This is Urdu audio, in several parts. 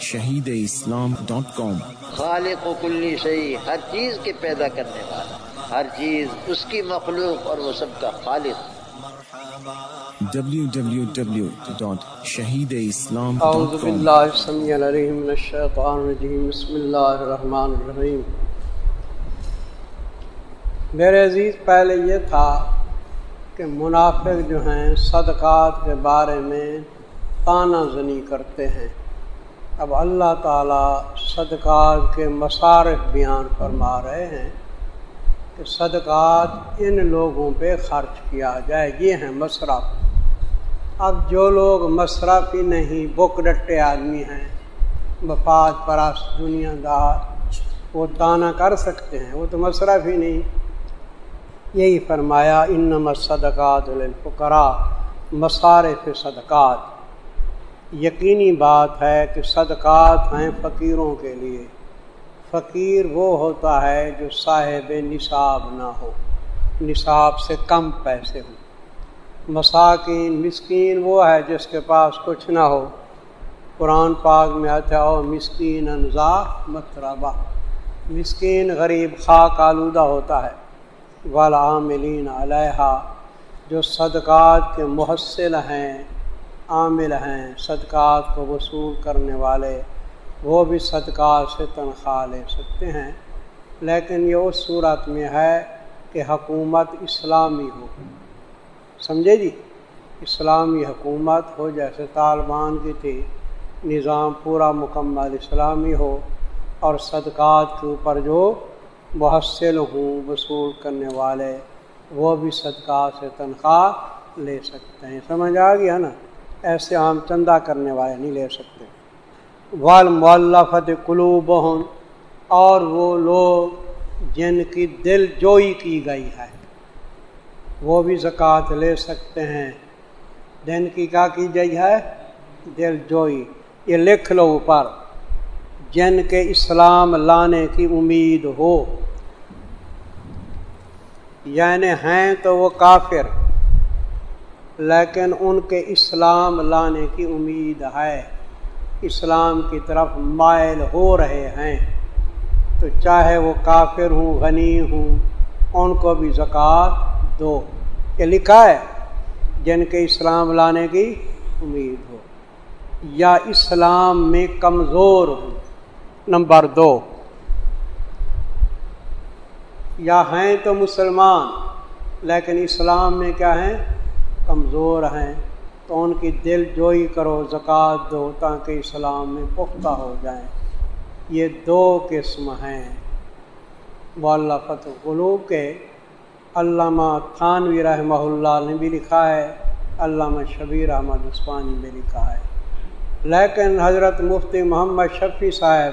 شہید اسلام ڈاٹ کام۔ خالق و کلی شہی ہر چیز کے پیدا کرنے والا ہر چیز اس کی مخلوق اور وہ سب کا خالق۔ www.shahideislam.com اعوذ باللہ السمیع العلیم من الشیطان الرجیم بسم اللہ الرحمن الرحیم۔ میرے عزیز پہلے یہ تھا کہ منافق جو ہیں صدقات کے بارے میں تانہ زنی کرتے ہیں۔ اب اللہ تعالیٰ صدقات کے مصارف بیان فرما رہے ہیں کہ صدقات ان لوگوں پہ خرچ کیا جائے۔ یہ ہیں مصرف۔ اب جو لوگ مصرف ہی نہیں، بک ڈٹے آدمی ہیں مفاد پرست دنیا دار، وہ دانہ کر سکتے ہیں، وہ تو مصرف ہی نہیں۔ یہی فرمایا ان صدقات الفقرا مصارف صدقات۔ یقینی بات ہے کہ صدقات ہیں فقیروں کے لیے۔ فقیر وہ ہوتا ہے جو صاحب نصاب نہ ہو، نصاب سے کم پیسے ہوں۔ مساکین، مسکین وہ ہے جس کے پاس کچھ نہ ہو۔ قرآن پاک میں آتا ہو مسکین انزا متربہ مسکین غریب، خاک آلودہ ہوتا ہے۔ والعاملین علیہ جو صدقات کے محصل ہیں۔ عامل ہیں، صدقات کو وصول کرنے والے، وہ بھی صدقات سے تنخواہ لے سکتے ہیں۔ لیکن یہ اس صورت میں ہے کہ حکومت اسلامی ہو۔ سمجھے جی؟ اسلامی حکومت ہو، جیسے طالبان کی تھی، نظام پورا مکمل اسلامی ہو اور صدقات کے اوپر جو محصل ہوں، وصول کرنے والے، وہ بھی صدقات سے تنخواہ لے سکتے ہیں۔ سمجھ آ گیا نا؟ ایسے عام چندہ کرنے والے نہیں لے سکتے۔ والمولفت قلوب اور وہ لوگ جن کی دل جوئی کی گئی ہے، وہ بھی زکوٰۃ لے سکتے ہیں۔ دن کی کیا کی گئی ہے؟ دل جوئی۔ یہ لکھ لو اوپر۔ جن کے اسلام لانے کی امید ہو یعنی ہیں تو وہ کافر۔ لیکن ان کے اسلام لانے کی امید ہے۔ اسلام کی طرف مائل ہو رہے ہیں۔ تو چاہے وہ کافر ہوں، غنی ہوں، ان کو بھی زکوٰۃ دو۔ یہ لکھا ہے، جن کے اسلام لانے کی امید ہو۔ یا اسلام میں کمزور ہوں۔ نمبر دو، یا ہیں تو مسلمان، لیکن اسلام میں کیا ہیں؟ کمزور ہیں تو ان کی دل جوئی کرو زکوٰۃ دو تاکہ اسلام میں پختہ ہو جائیں۔ یہ دو قسم ہیں۔ واللہ فتح قلوب کے علامہ تھانوی رحمہ اللہ نے بھی لکھا ہے، علامہ شبیر احمد عثمانی نے لکھا ہے۔ لیکن حضرت مفتی محمد شفیع صاحب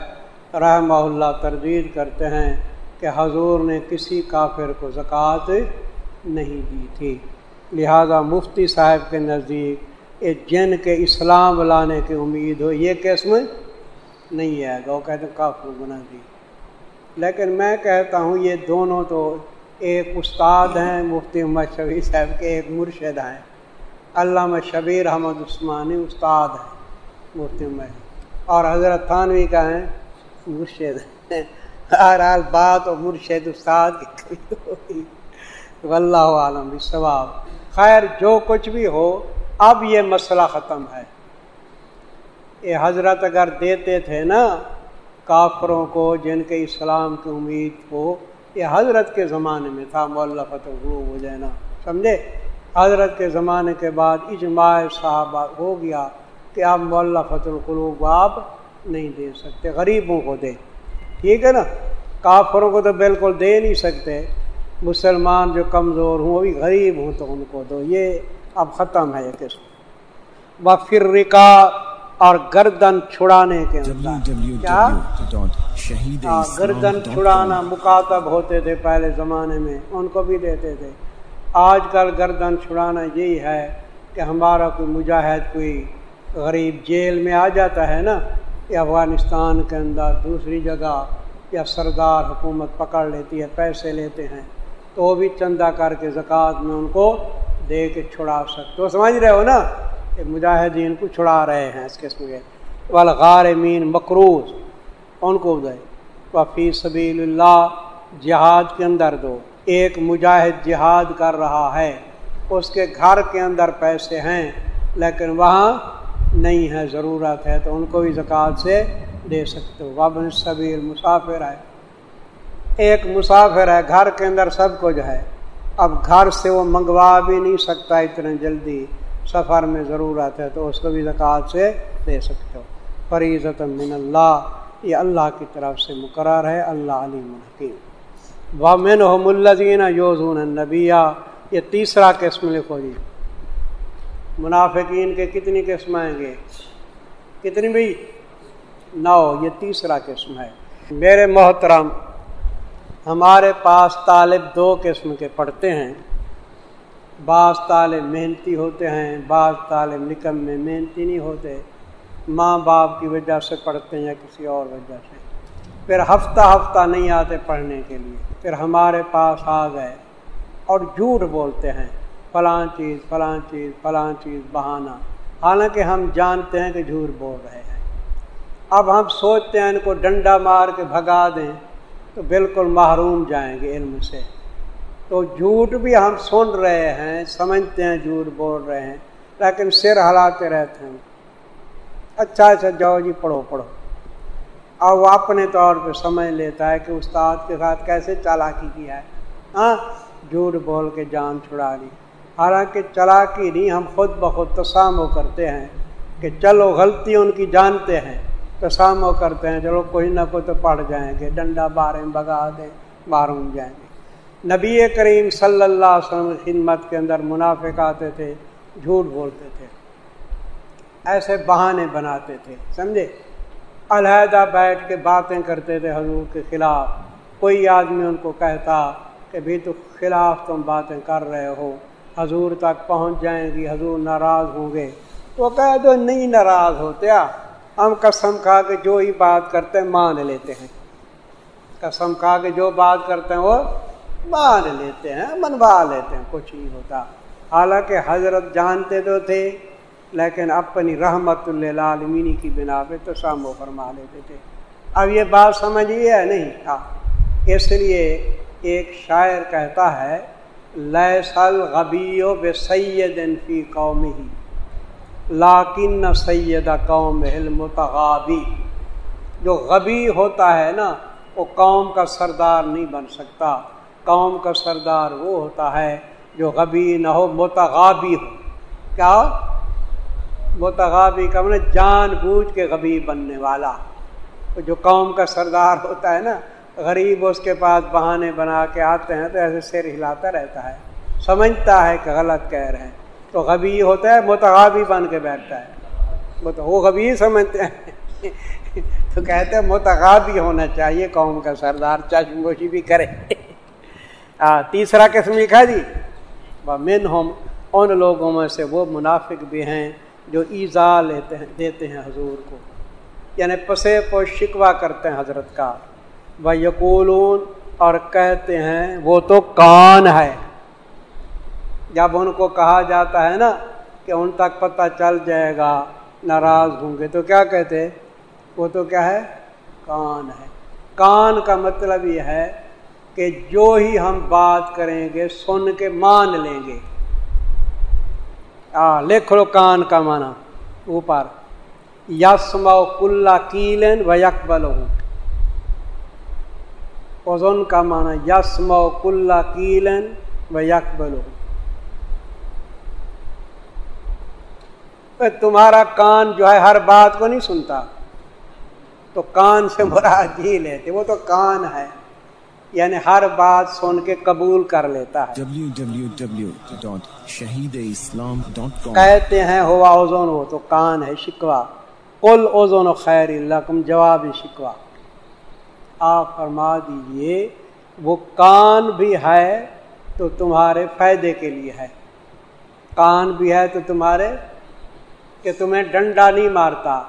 رحمہ اللہ تردید کرتے ہیں کہ حضور نے کسی کافر کو زکوٰۃ نہیں دی تھی۔ لہذا مفتی صاحب کے نزدیک جن کے اسلام لانے کی امید ہو، یہ قسم نہیں ہے گا۔ وہ کہتے ہیں کافر بنا دی۔ لیکن میں کہتا ہوں، یہ دونوں تو ایک استاد ہیں، مفتی محمد شبیر صاحب کے ایک مرشد ہیں۔ علامہ شبیر احمد عثمانی استاد ہیں، مفتی محمد اور حضرت تھانوی کا ہیں، مرشد ہر حال بات اور مرشد استاد کی۔ واللہ عالم ثواب خیر جو کچھ بھی ہو، اب یہ مسئلہ ختم ہے۔ یہ حضرت اگر دیتے تھے نا کافروں کو جن کے اسلام کی امید کو، یہ حضرت کے زمانے میں تھا مولا فتح غروب ہو جائے نا، سمجھے؟ حضرت کے زمانے کے بعد اجماع صاحب ہو گیا کہ آپ مولا فتح القلوب آپ نہیں دے سکتے، غریبوں کو دے۔ ٹھیک ہے نا؟ کافروں کو تو بالکل دے نہیں سکتے۔ مسلمان جو کمزور ہوں وہ بھی غریب ہوں تو ان کو دو۔ یہ اب ختم ہے یہ قسم۔ پھر رکا اور گردن چھڑانے کے کیا؟ ہاں، گردن چھڑانا مکاتب ہوتے تھے پہلے زمانے میں ان کو بھی دیتے تھے۔ آج کل گردن چھڑانا یہی ہے کہ ہمارا کوئی مجاہد کوئی غریب جیل میں آ جاتا ہے نا یا افغانستان کے اندر دوسری جگہ یا سردار حکومت پکڑ لیتی ہے پیسے لیتے ہیں۔ تو بھی چندہ کر کے زکوٰۃ میں ان کو دے کے چھڑا سکتے تو سمجھ رہے ہو نا کہ مجاہدین کو چھڑا رہے ہیں اس قسم کے۔ والغارمین مقروض، ان کو دے۔ وفی سبیل اللہ جہاد کے اندر دو۔ ایک مجاہد جہاد کر رہا ہے، اس کے گھر کے اندر پیسے ہیں، لیکن وہاں نہیں ہے، ضرورت ہے، تو ان کو بھی زکوٰۃ سے دے سکتے ہو۔ وابن صبیر مسافر ہے۔ ایک مسافر ہے، گھر کے اندر سب کچھ ہے۔ اب گھر سے وہ منگوا بھی نہیں سکتا اتنے جلدی۔ سفر میں ضرورت ہے تو اس کو بھی زکوٰۃ سے دے سکتے ہو۔ فریضت من اللہ۔ یہ اللہ کی طرف سے مقرر ہے۔ اللہ علی منحقیم وامن ہو ملزین یوزون نبیہ یہ تیسرا قسم لکھو جی۔ منافقین کے کتنی قسم آئیں گے؟ کتنی بھی؟ نو۔ یہ تیسرا قسم ہے۔ میرے محترم ہمارے پاس طالب دو قسم کے پڑھتے ہیں۔ بعض طالب محنتی ہوتے ہیں، بعض طالب نکم میں محنتی نہیں ہوتے۔ ماں باپ کی وجہ سے پڑھتے ہیں یا کسی اور وجہ سے۔ پھر ہفتہ ہفتہ نہیں آتے پڑھنے کے لیے۔ پھر ہمارے پاس آ گئے اور جھوٹ بولتے ہیں۔ فلاں چیز فلاں چیز فلاں چیز، بہانہ۔ حالانکہ ہم جانتے ہیں کہ جھوٹ بول رہے ہیں۔ اب ہم سوچتے ہیں ان کو ڈنڈا مار کے بھگا دیں۔ تو بالکل محروم جائیں گے علم سے۔ تو جھوٹ بھی ہم سن رہے ہیں، سمجھتے ہیں، جھوٹ بول رہے ہیں، لیکن سر ہلاتے رہتے ہیں۔ اچھا اچھا جاؤ جی پڑھو پڑھو۔ اب وہ اپنے طور پہ سمجھ لیتا ہے کہ استاد کے ساتھ کیسے چالاکی کیا ہے۔ ہاں جھوٹ بول کے جان چھڑا لی حالانکہ چلاکی نہیں، ہم خود بخود تسامو کرتے ہیں کہ چلو غلطی ان کی جانتے ہیں۔ تسامو کرتے ہیں، چلو کوئی نہ کوئی تو پڑھ جائیں گے، ڈنڈا بارے بگا دیں معروم جائیں گے۔ نبی کریم صلی اللہ علیہ وسلم خدمت کے اندر منافق آتے تھے، جھوٹ بولتے تھے، ایسے بہانے بناتے تھے، سمجھے؟ علیحدہ بیٹھ کے باتیں کرتے تھے حضور کے خلاف۔ کوئی آدمی ان کو کہتا کہ بھی تو خلاف تم باتیں کر رہے ہو، حضور تک پہنچ جائیں گی، حضور ناراض ہوں گے۔ تو کہہ دو، نہیں ناراض ہوتے ہم قسم کھا کے جو ہی بات کرتے ہیں مان لیتے ہیں۔ قسم کھا کے جو بات کرتے ہیں وہ مان لیتے ہیں، منوا لیتے ہیں، کچھ نہیں ہوتا۔ حالانکہ حضرت جانتے تو تھے، لیکن اپنی رحمت اللہ عالمینی کی بنا پہ تو سامو فرما لیتے تھے۔ اب یہ بات سمجھیے ہے نہیں؟ تھا اس لیے ایک شاعر کہتا ہے لسل غبی و بے سید فی قوم ہی لاکن سید قوم متغابی جو غبی ہوتا ہے نا، وہ قوم کا سردار نہیں بن سکتا۔ قوم کا سردار وہ ہوتا ہے جو غبی نہ ہو، متغابی ہو۔ کیا؟ متغابی کا من جان بوجھ کے غبی بننے والا۔ جو قوم کا سردار ہوتا ہے نا، غریب اس کے پاس بہانے بنا کے آتے ہیں تو ایسے سر ہلاتا رہتا ہے۔ سمجھتا ہے کہ غلط کہہ رہے ہیں۔ تو غبی ہوتا ہے، متغابی بن کے بیٹھتا ہے۔ وہ غبی سمجھتے ہیں۔ تو کہتے ہیں متغابی ہونا چاہیے، قوم کا سردار چشم گوشی بھی کرے۔ تیسرا قسم لکھا جی۔ من ہوم ان لوگوں میں سے وہ منافق بھی ہیں جو ایزا لیتے ہیں، دیتے ہیں حضور کو۔ یعنی پسے کو شکوا کرتے ہیں حضرت کا۔ وہ یقولون اور کہتے ہیں، وہ تو کان ہے۔ جب ان کو کہا جاتا ہے نا کہ ان تک پتہ چل جائے گا، ناراض ہوں گے، تو کیا کہتے؟ وہ تو کیا ہے؟ کان ہے۔ کان کا مطلب یہ ہے کہ جو ہی ہم بات کریں گے، سن کے مان لیں گے۔ لکھ لو کان کا مانا اوپر۔ یسما کلّا کیلن و یکبل ہوں اوزن کا مانا یسم کلّا کیلن و یکبل ہوں تمہارا کان جو ہے ہر بات کو نہیں سنتا۔ تو کان سے مراد جی لیتے وہ تو کان ہے۔ یعنی ہر بات سن کے قبول کر لیتا ہے۔ کہتے ہیں ہوا اوزون وہ تو کان ہے شکوا کل اوزون خیر القم جواب شکوا آپ فرما دیجیے وہ کان بھی ہے تو تمہارے فائدے کے لیے ہے۔ کان بھی ہے تو تمہارے کہ تمہیں ڈنڈا نہیں مارتا،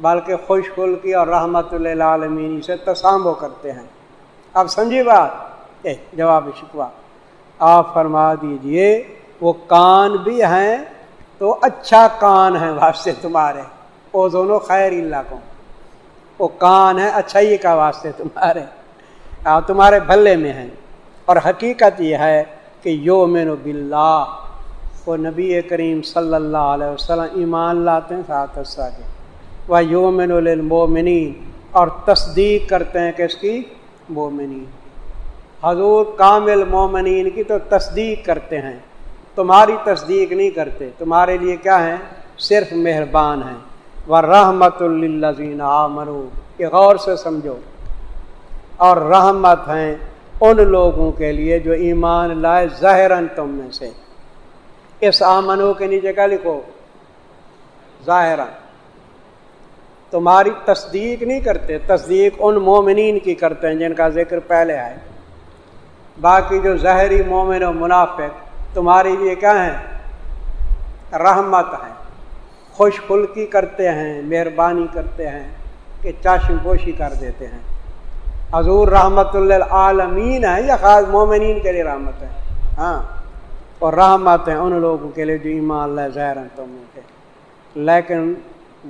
بلکہ خوش خلقی اور رحمت اللہ عالمین سے تسامو کرتے ہیں۔ آپ سمجھیے بات؟ جواب شکوا آپ فرما دیجیے، وہ کان بھی ہیں تو اچھا کان ہے واسطے تمہارے۔ وہ دونوں خیر اللہ کو وہ کان ہے اچھائی کا واسطے تمہارے۔ تمہارے بھلے میں ہیں۔ اور حقیقت یہ ہے کہ یو مین بلّہ وہ نبی کریم صلی اللہ علیہ وسلم ایمان لاتے ہیں، ساتھ کے وہ یومن المومنین اور تصدیق کرتے ہیں کہ اس کی؟ مومنین۔ حضور کامل مومنین کی تو تصدیق کرتے ہیں۔ تمہاری تصدیق نہیں کرتے۔ تمہارے لیے کیا ہیں صرف مہربان ہیں۔ وہ رحمت الزین عامرو یہ غور سے سمجھو۔ اور رحمت ہیں ان لوگوں کے لیے جو ایمان لائے ظاہراً تم میں سے۔ اس آمنو کے نیچے کا لکھو؟ ظاہر تمہاری تصدیق نہیں کرتے، تصدیق ان مومنین کی کرتے ہیں جن کا ذکر پہلے آئے۔ باقی جو ظاہری مومن و منافق تمہاری لیے کیا ہیں؟ رحمت ہیں۔ خوش خلکی کرتے ہیں، مہربانی کرتے ہیں کہ چاشم پوشی کر دیتے ہیں۔ حضور رحمت اللہ عالمین ہے یا خاص مومنین کے لیے رحمت ہے ہاں۔ اور رحمت ہیں ان لوگوں کے لیے جو ایمان اللہ ظاہر تم کے۔ لیکن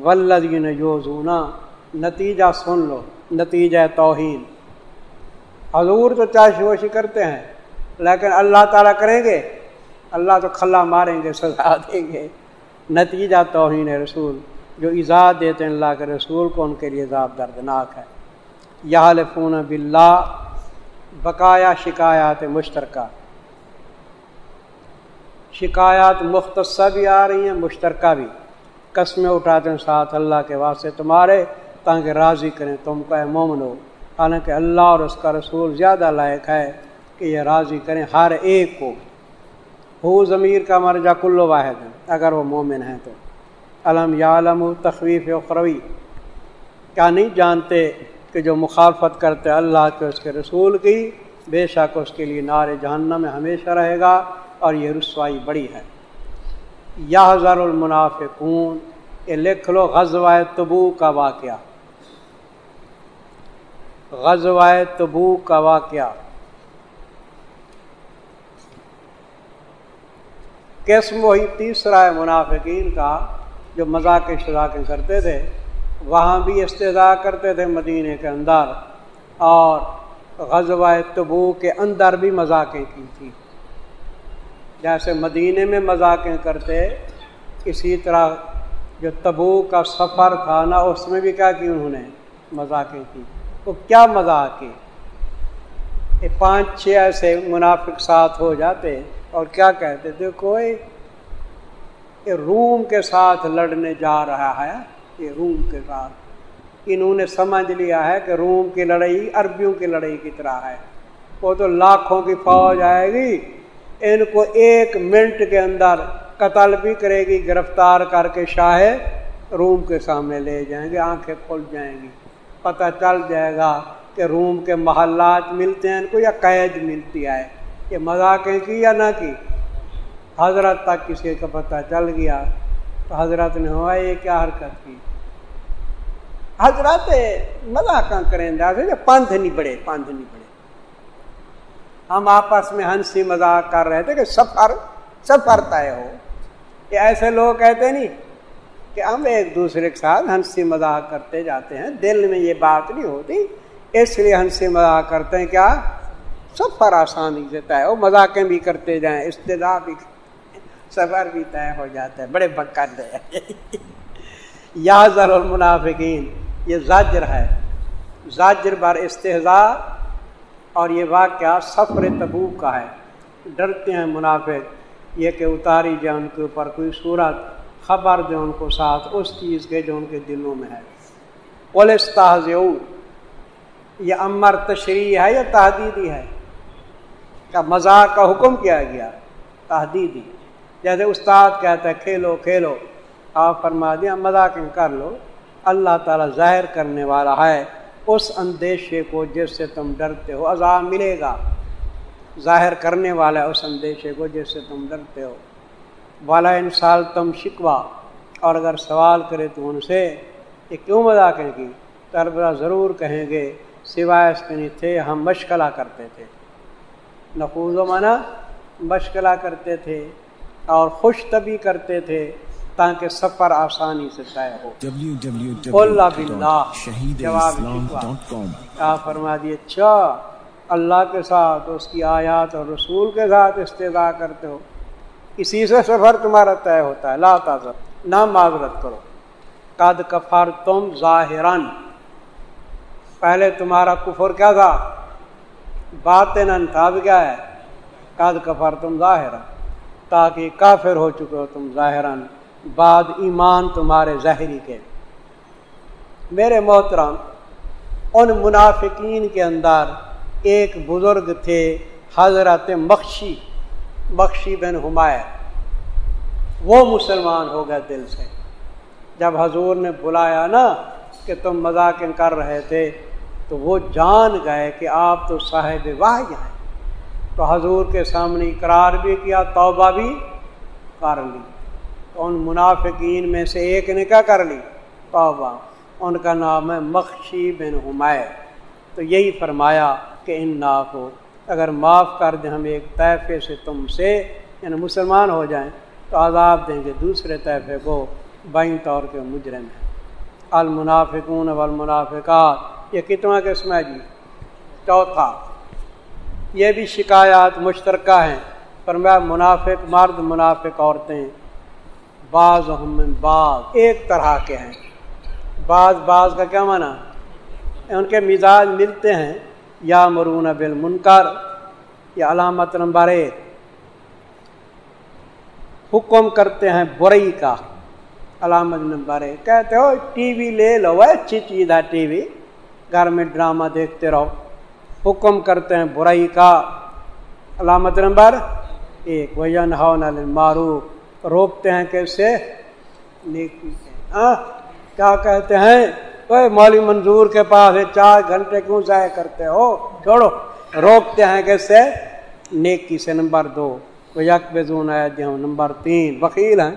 ولدین یوزونا نتیجہ سن لو، نتیجہ توہین حضور تو چاہ وشی کرتے ہیں، لیکن اللہ تعالیٰ کریں گے، اللہ تو کھلا ماریں گے، سزا دیں گے۔ نتیجہ توہین رسول، جو ایجاد دیتے ہیں اللہ کے رسول کو ان کے لیے عذاب دردناک ہے۔ یا فون بلّہ بقایا شکایات مشترکہ۔ شکایات مختصہ بھی آ رہی ہیں، مشترکہ بھی۔ قسمیں اٹھاتے ہیں ساتھ اللہ کے واسطے تمہارے، تاکہ راضی کریں۔ تم کا مومن ہو۔ حالانکہ اللہ اور اس کا رسول زیادہ لائق ہے کہ یہ راضی کریں ہر ایک کو۔ ہو ضمیر کا مرجا کل واحد ہے اگر وہ مومن ہیں تو۔ علم یا علم و تخویف اخروی؟ کیا نہیں جانتے کہ جو مخالفت کرتے اللہ کے اس کے رسول کی، بے شک اس کے لیے نار جہنم میں ہمیشہ رہے گا۔ اور یہ رسوائی بڑی ہے۔ یا ہزار المنافقون یہ لکھ لو غزوہ تبو کا واقعہ۔ غزوہ تبو کا واقعہ۔ قسم وہی تیسرا ہے منافقین کا جو مذاق شراکیں کرتے تھے، وہاں بھی استضاء کرتے تھے مدینے کے اندر اور غزوہ تبو کے اندر بھی مذاقیں کی تھی جیسے مدینے میں مذاقیں کرتے، اسی طرح جو تبو کا سفر تھا نا، اس میں بھی کیا کی انہوں نے مذاقیں کی؟ وہ کیا مذاق کی؟ پانچ چھ ایسے منافق ساتھ ہو جاتے اور کیا کہتے تھے کوئی روم کے ساتھ لڑنے جا رہا ہے یہ روم کے ساتھ۔ انہوں نے سمجھ لیا ہے کہ روم کی لڑائی عربیوں کی لڑائی کی طرح ہے۔ وہ تو لاکھوں کی فوج آئے گی ان کو ایک منٹ کے اندر قتل بھی کرے گی، گرفتار کر کے شاہ روم کے سامنے لے جائیں گے، آنکھیں کھل جائیں گی۔ پتہ چل جائے گا کہ روم کے محلات ملتے ہیں، ان کو یا قید ملتی ہے، یہ مذاقیں کی یا نہ کی؟ حضرت تک کسی کا پتہ چل گیا تو حضرت نے ہوا یہ کیا حرکت کی؟ حضرت مذاق کریں پنتھ نہیں بڑے پنتھ نہیں بڑے ہم آپس میں ہنسی مذاق کر رہے تھے کہ سفر سفر طے ہو۔ یہ ایسے لوگ کہتے نہیں کہ ہم ایک دوسرے کے ساتھ ہنسی مذاق کرتے جاتے ہیں۔ دل میں یہ بات نہیں ہوتی۔ اس لیے ہنسی مذاق کرتے ہیں۔ کیا؟ سفر آسانی سے طے ہو۔ مذاقیں بھی کرتے جائیں۔ استدا بھی سفر بھی طے ہو جاتا ہے۔ بڑے بکر دے۔ یا ذر المنافقین، یہ زاجر ہے۔ زاجر بار استحضا اور یہ واقعہ سفر تبو کا ہے۔ ڈرتے ہیں منافق، یہ کہ اتاری جائے ان کے اوپر کوئی صورت، خبر دے ان کو ساتھ، اس چیز کے جو ان کے دلوں میں ہے۔ پولیس یہ امر تشریح ہے یا تحدیدی ہے؟ کیا مذاق کا حکم کیا گیا؟ تحدیدی جیسے استاد کہتا ہے، کھیلو کھیلو۔ آپ فرما دیا، مذاق کر لو اللہ تعالیٰ ظاہر کرنے والا ہے۔ اس اندیشے کو جس سے تم ڈرتے ہو، عذاب ملے گا۔ ظاہر کرنے والا اس اندیشے کو جس سے تم ڈرتے ہو۔ والا انسال تم شکوا اور اگر سوال کرے تو ان سے، یہ کیوں مذاقیں کی تربرا ضرور کہیں گے، سوائے اس کے نہیں تھے ہم مشغلہ کرتے تھے۔ نقوض و منع مشغلہ کرتے تھے اور خوش طبی کرتے تھے۔ تاکہ سفر آسانی سے طے ہو۔ کیا فرما دی اچھا اللہ کے ساتھ اس کی آیات اور رسول کے ساتھ استدا کرتے ہو۔ اسی سے سفر تمہارا طے ہوتا ہے۔ لا تعذر نہ معذرت کرو۔ قد کفر تم ظاہرن۔ پہلے تمہارا کفر کیا تھا؟ باطن تھا اب کیا ہے؟ قد کفر تم ظاہر تاکہ کافر ہو چکے ہو تم ظاہراً بعد ایمان تمہارے ظاہری کے۔ میرے محترم، ان منافقین کے اندر ایک بزرگ تھے حضرت مخشی مخشی بن حمایہ وہ مسلمان ہو گئے دل سے۔ جب حضور نے بلایا نا کہ تم مذاق کر رہے تھے، تو وہ جان گئے کہ آپ تو صاحب واہ ہیں۔ تو حضور کے سامنے اقرار بھی کیا، توبہ بھی کر لی۔ تو ان منافقین میں سے ایک نے کیا کر لی؟ توبہ۔ ان کا نام ہے مخشی بن حمایہ تو یہی فرمایا کہ ان نا کو اگر معاف کر دیں ہم ایک طیفے سے تم سے یعنی مسلمان ہو جائیں، تو عذاب دیں گے دوسرے طیفے کو بائیں طور کے مجرم ہیں۔ المنافقون والمنافقات۔ یہ کتنا قسم ہے جی؟ چوتھا۔ یہ بھی شکایات مشترکہ ہیں۔ پر میں منافق مرد منافق عورتیں بعض بعض، ایک طرح کے ہیں۔ بعض بعض کا کیا معنی؟ ان کے مزاج ملتے ہیں یا مرون بل منکر یا علامت نمبر ایک۔ حکم کرتے ہیں برئی کا، علامت نمبر ایک۔ کہتے ہو ٹی وی لے لو اچھی چیز ہے ٹی وی۔ گھر میں ڈرامہ دیکھتے رہو۔ حکم کرتے ہیں برائی کا، علامت نمبر ایک۔ وجن معروف روکتے ہیں کیسے نیکی ہاں کیا کہتے ہیں؟ مالی منظور کے پاس چار گھنٹے کیوں ضائع کرتے ہو؟ چھوڑو، روکتے ہیں کیسے نیکی سے۔ نمبر دو یک بزون نمبر تین، وکیل ہیں۔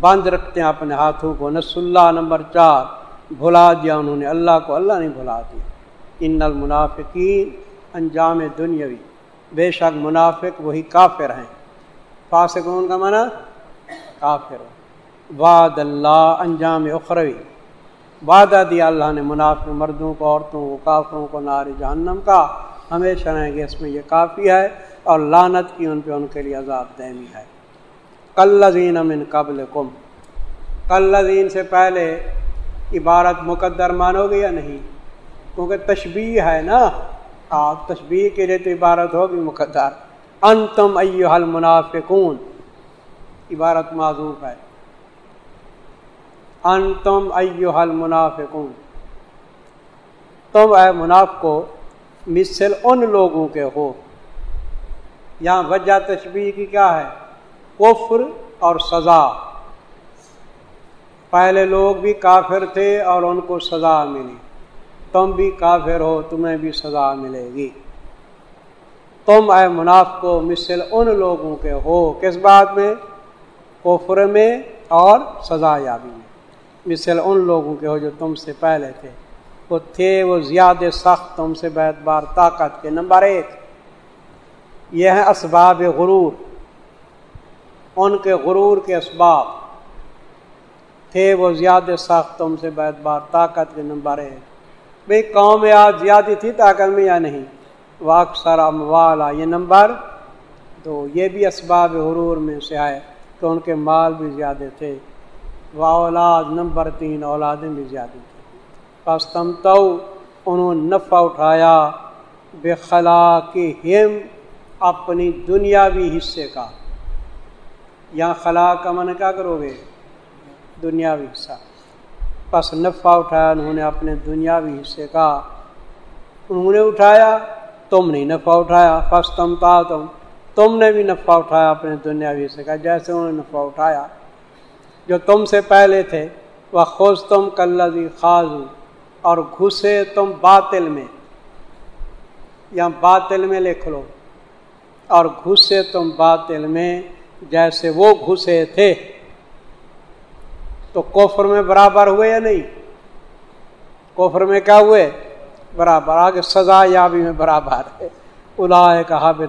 بند رکھتے ہیں اپنے ہاتھوں کو۔ نس اللہ نمبر چار، بھلا دیا انہوں نے۔ اللہ کو اللہ نہیں بھلا دیا۔ ان المنافقین، انجام دنیاوی۔ بے شک منافق وہی کافر ہیں۔ فاسق ان کا منع کافر۔ وعد اللہ انجام اخروی۔ وعدہ دیا اللہ نے منافق مردوں کو، عورتوں کو، کافروں کو، نار جہنم کا۔ ہمیشہ رہیں گے اس میں یہ کافی ہے اور لانت کی ان پہ ان کے لیے عذاب دہمی ہے۔ کلین امن قبل کم کلین سے پہلے عبارت مقدر مانو گے یا نہیں؟ کیونکہ تشبیح ہے نا۔ آپ تشبیح کے لیے تو عبارت ہوگی مقدر۔ انتم ایو حل منافقون عبارت معذوف ہے. انتم ایو حل منافقون تم اے مناف کو مثل ان لوگوں کے ہو. یہاں وجہ تشبیح کی کیا ہے؟ کفر اور سزا. پہلے لوگ بھی کافر تھے اور ان کو سزا ملی. تم بھی کافر ہو، تمہیں بھی سزا ملے گی. تم اے مناف کو مثل ان لوگوں کے ہو۔ کس بات میں؟ کفر میں اور سزا یابی میں۔ مثل ان لوگوں کے ہو جو تم سے پہلے تھے۔ وہ تھے، وہ زیادہ سخت تم سے بیت بار طاقت کے نمبر ایک۔ یہ ہے اسباب غرور۔ ان کے غرور کے اسباب۔ تھے، وہ زیادہ سخت تم سے بیت بار طاقت کے نمبر ایک۔ بھائی قوم آج زیادہ تھی طاقت میں یا نہیں؟ واک سارا موالا، یہ نمبر دو۔ یہ بھی اسباب حرور میں سے آئے کہ ان کے مال بھی زیادہ تھے وہ اولاد نمبر تین، اولادیں بھی زیادہ تھیں۔ بس تم تو انہوں نے نفع اٹھایا، بے خلا کے ہم اپنی دنیاوی حصے کا۔ یہاں خلا کا من کیا کرو گے دنیاوی حصہ۔ پس نفع اٹھایا انہوں نے اپنے دنیاوی حصے کا۔ انہوں نے اٹھایا تم نے نفع اٹھایا پس تم تا تم تم نے بھی نفع اٹھایا اپنے دنیاوی حصے کا جیسے انہوں نے نفع اٹھایا جو تم سے پہلے تھے وہ خوش تم کلزی خاص اور گھسے تم باطل میں یا باطل میں لکھ لو اور گھسے تم باطل میں جیسے وہ گھسے تھے تو کوفر میں برابر ہوئے یا نہیں کوفر میں کیا ہوئے برابر، آگے سزا یابی میں برابر ہے۔ الا کہا بے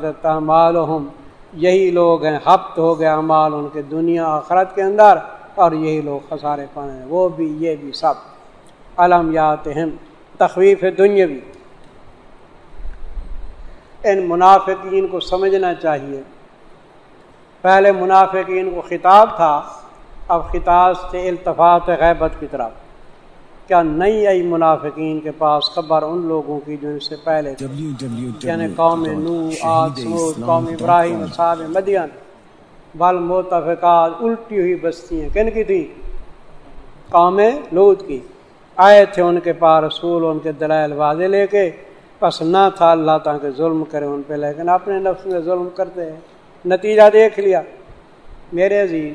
یہی لوگ ہیں ہفت ہو گیا مال ان کے دنیا آخرت کے اندر اور یہی لوگ خسارے پانے وہ بھی، یہ بھی سب۔ علم یات تخویف دنیاوی۔ ان منافقین کو سمجھنا چاہیے۔ پہلے منافقین کو خطاب تھا، اب خطاب سے التفاط غیبت کی طرف۔ کیا نہیں آئی منافقین کے پاس خبر ان لوگوں کی جو ان سے پہلے یعنی قوم نو آج قوم ابراہیم صاحب مدین بل متفقات الٹی ہوئی بستی ہیں کن کی تھی؟ قوم لود کی۔ آئے تھے ان کے پاس رسول ان کے دلائل واضح لے کے۔ پس نہ تھا اللہ تعالیٰ کے ظلم کرے ان پہ لیکن اپنے نفس میں ظلم کرتے ہیں۔ نتیجہ دیکھ لیا۔ میرے عزیز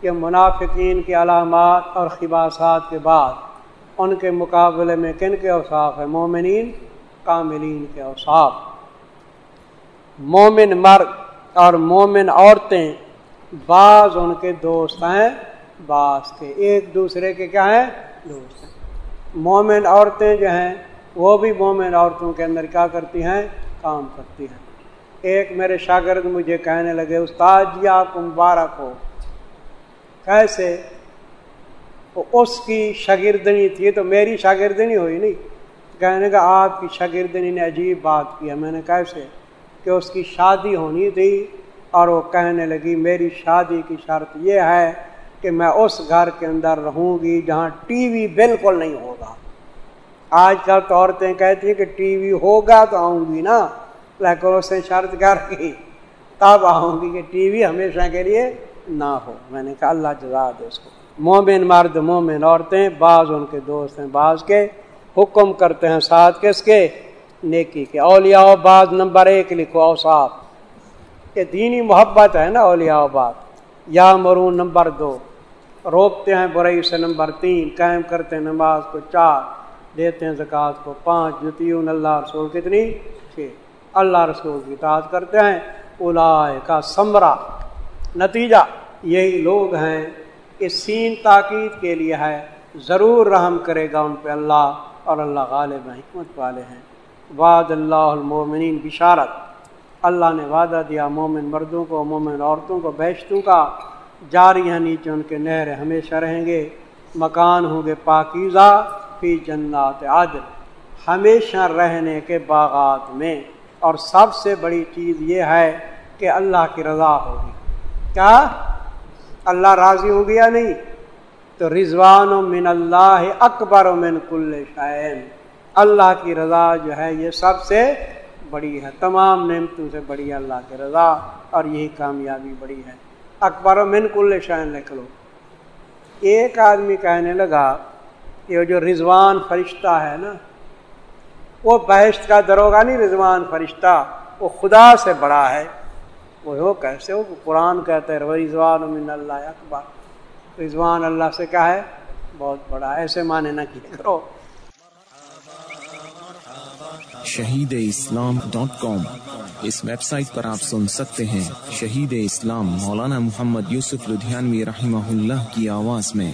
کہ منافقین کی علامات اور خباسات کے بعد ان کے مقابلے میں کن کے اوصاف ہے مومنین، کاملین کے اوصاف۔ مومن مرد اور مومن عورتیں بعض ان کے دوست ہیں، بعض کے ایک دوسرے کے کیا ہیں؟ دوست ہیں۔ مومن عورتیں جو ہیں، وہ بھی مومن عورتوں کے اندر کیا کرتی ہیں؟ کام کرتی ہیں۔ ایک میرے شاگرد مجھے کہنے لگے، استاد جی آپ مبارک ہو۔ کیسے؟ اس کی شاگردنی تھی تو میری شاگردنی ہوئی نہیں۔ کہنے کا آپ کی شاگردنی نے عجیب بات کیا۔ میں نے کیسے کہ اس کی شادی ہونی تھی اور وہ کہنے لگی، میری شادی کی شرط یہ ہے کہ میں اس گھر کے اندر رہوں گی جہاں ٹی وی بالکل نہیں ہوگا۔ آج کل تو عورتیں کہتی ہیں کہ ٹی وی ہوگا تو آؤں گی نا، لیکن اس نے شرط کر کی تب آؤں گی کہ ٹی وی ہمیشہ کے لیے نہ ہو۔ میں نے کہا، اللہ جزا دے اس کو۔ مومن مرد، مومن عورتیں، بعض ان کے دوست ہیں، بعض کے حکم کرتے ہیں ساتھ کس کے؟ نیکی کے۔ اولیاء بعض نمبر ایک لکھو اوساف یہ دینی محبت ہے نا اولیاء بعض۔ یا مرون نمبر دو۔ روکتے ہیں برئی سے نمبر تین، قائم کرتے ہیں نماز کو چار، دیتے ہیں زکوٰۃ کو پانچ جتیون اللہ رسول کتنی؟ چھ۔ اللہ رسول کی اطاعت کرتے ہیں۔ اولائے کا سمرا نتیجہ، یہی لوگ ہیں کہ سین تاکید کے لیے ہے، ضرور رحم کرے گا ان پہ اللہ اور اللہ غالب حکمت والے ہیں۔ وعد اللہ المومنین بشارت۔ اللہ نے وعدہ دیا مومن مردوں کو، مومن عورتوں کو بیشتوں کا۔ جاری ہیں نیچے ان کے نہر ہمیشہ رہیں گے۔ مکان ہوں گے پاکیزہ، فی جنات عادل ہمیشہ رہنے کے باغات میں۔ اور سب سے بڑی چیز یہ ہے کہ اللہ کی رضا ہوگی۔ کیا؟ اللہ راضی ہو گیا نہیں؟ تو رضوان و من اللہ اکبر و من کل شائن اللہ کی رضا جو ہے یہ سب سے بڑی ہے۔ تمام نعمتوں سے بڑی ہے اللہ کی رضا اور یہی کامیابی بڑی ہے۔ اکبر و من کل شائن لکھ لو۔ ایک آدمی کہنے لگا، یہ جو رضوان فرشتہ ہے نا، وہ بحث کا دروگا نہیں رضوان فرشتہ، وہ خدا سے بڑا ہے۔ وہ کیسے؟ ہو قرآن کہتے ہیں رضوان من اللہ اکبر۔ رضوان اللہ سے کیا ہے؟ بہت بڑا ایسے معنی نہ کیے کرو۔ Shaheed Islam dot com. اس ویب سائٹ پر آپ سن سکتے ہیں شہید اسلام مولانا محمد یوسف لدھیانوی رحمہ اللہ کی آواز میں۔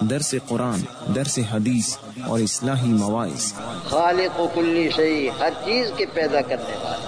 درس قرآن درس حدیث اور اصلاحی مواعث۔ خالق و کلی شہی ہر چیز کے پیدا کرنے والا۔